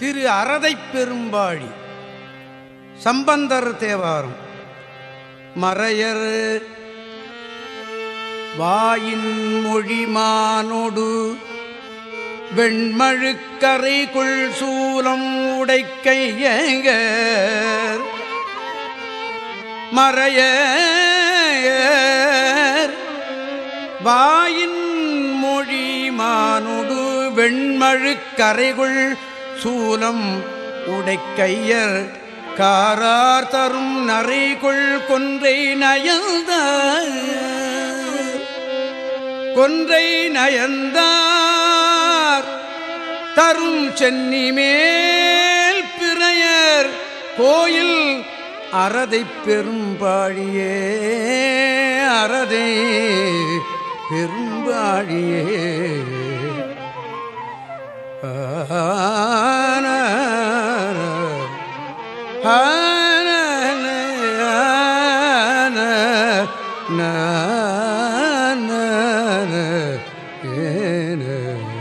திரு அறதை பெரும்பாழி சம்பந்தர் தேவாரம் மறையர் வாயின் மொழிமானோடு வெண்மழுக்கரைக்குள் சூலம் உடைக்கையர் மறைய வாயின் மொழிமானோடு வெண்மழுக்கரைகுள் சூலம் உடைக்கையர் காரார் தரும் நரைகுள் கொன்றை நயந்த கொன்றை நயந்தார். தரும் சென்னி மேல் பிறையர் கோயில் அறதை பெரும்பாழியே அறதை பெரும்பாழியே ஆ na na na na na